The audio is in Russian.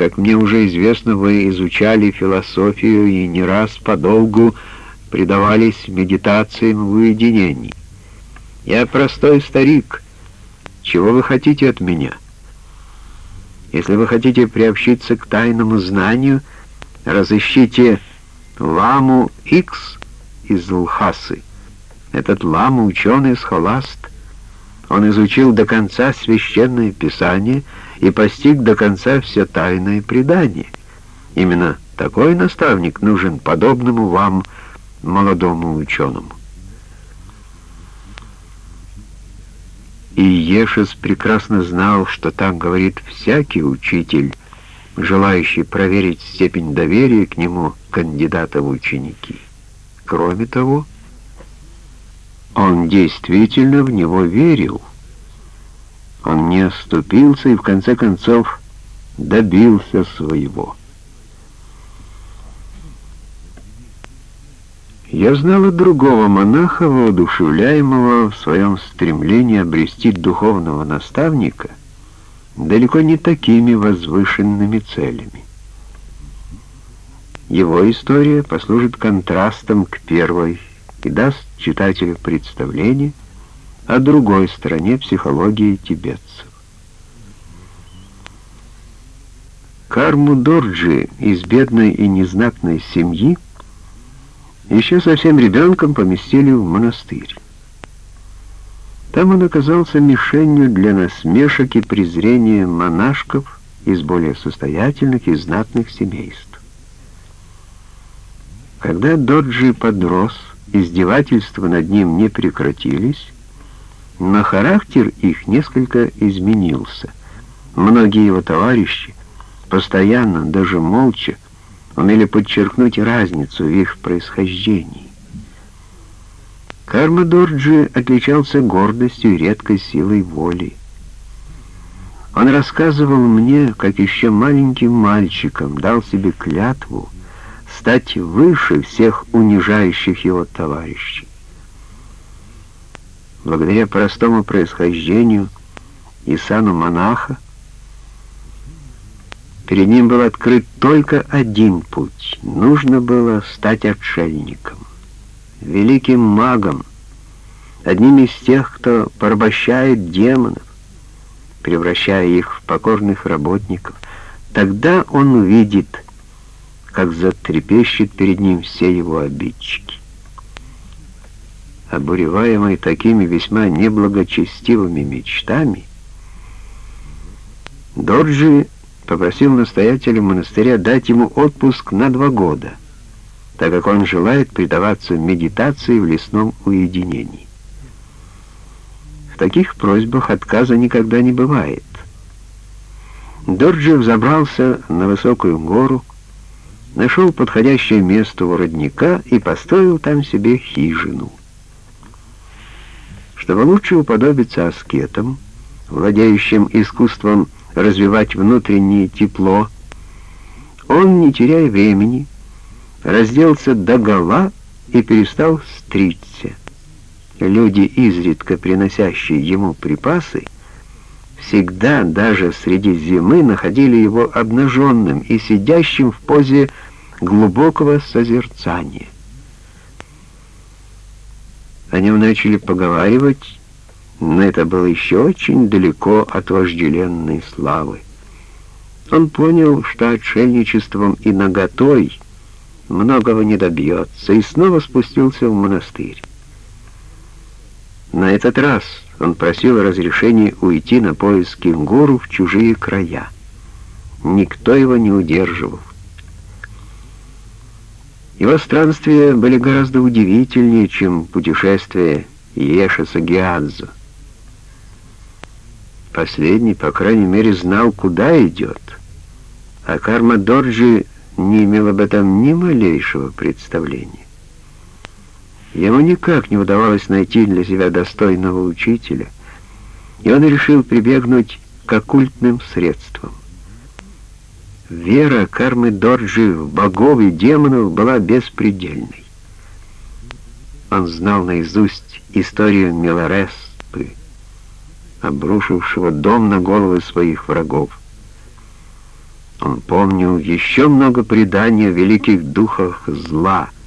Как мне уже известно, вы изучали философию и не раз подолгу предавались медитациям в уединении. Я простой старик. Чего вы хотите от меня? Если вы хотите приобщиться к тайному знанию, разыщите ламу Икс из Лхасы. Этот лама — ученый-схоласт. Он изучил до конца священное писание и постиг до конца все тайное предание. Именно такой наставник нужен подобному вам, молодому ученому. И Ешес прекрасно знал, что так говорит всякий учитель, желающий проверить степень доверия к нему кандидата в ученики. Кроме того, он действительно в него верил. Он не оступился и в конце концов добился своего. Я знала другого монаха, воодушевляемого в своем стремлении обрести духовного наставника далеко не такими возвышенными целями. Его история послужит контрастом к первой и даст читателю представление о другой стороне психологии тибетцев. Карму Дорджи из бедной и незнатной семьи еще совсем ребенком поместили в монастырь. Там он оказался мишенью для насмешек и презрения монашков из более состоятельных и знатных семейств. Когда Доджи подрос, издевательства над ним не прекратились, но характер их несколько изменился. Многие его товарищи, постоянно, даже молча, умели подчеркнуть разницу в их происхождении. Карма Дорджи отличался гордостью и редкой силой воли. Он рассказывал мне, как еще маленьким мальчиком дал себе клятву стать выше всех унижающих его товарищей. Благодаря простому происхождению и сану монаха, Перед ним был открыт только один путь. Нужно было стать отшельником, великим магом, одним из тех, кто порабощает демонов, превращая их в покорных работников. Тогда он увидит, как затрепещет перед ним все его обидчики. Обуреваемый такими весьма неблагочестивыми мечтами, Дорджи попросил настоятеля монастыря дать ему отпуск на два года, так как он желает предаваться медитации в лесном уединении. В таких просьбах отказа никогда не бывает. Дорджи взобрался на высокую гору, нашел подходящее место у родника и построил там себе хижину. Чтобы лучше уподобиться аскетам, владеющим искусством развивать внутреннее тепло, он, не теряя времени, разделся догола и перестал стричься. Люди, изредка приносящие ему припасы, всегда, даже среди зимы, находили его обнаженным и сидящим в позе глубокого созерцания. О нем начали поговаривать, но это было еще очень далеко от вожделенной славы. Он понял, что отшельничеством и наготой многого не добьется, и снова спустился в монастырь. На этот раз он просил разрешения уйти на поиски гуру в чужие края. Никто его не удерживал. Его странствия были гораздо удивительнее, чем путешествие Ешеса Гиадзо. Последний, по крайней мере, знал, куда идет, а Карма Дорджи не имел об этом ни малейшего представления. Ему никак не удавалось найти для себя достойного учителя, и он решил прибегнуть к оккультным средствам. Вера Кармы Дорджи в богов и демонов была беспредельной. Он знал наизусть историю Милареспы, обрушившего дом на головы своих врагов. Он помнил еще много преданий о великих духах зла —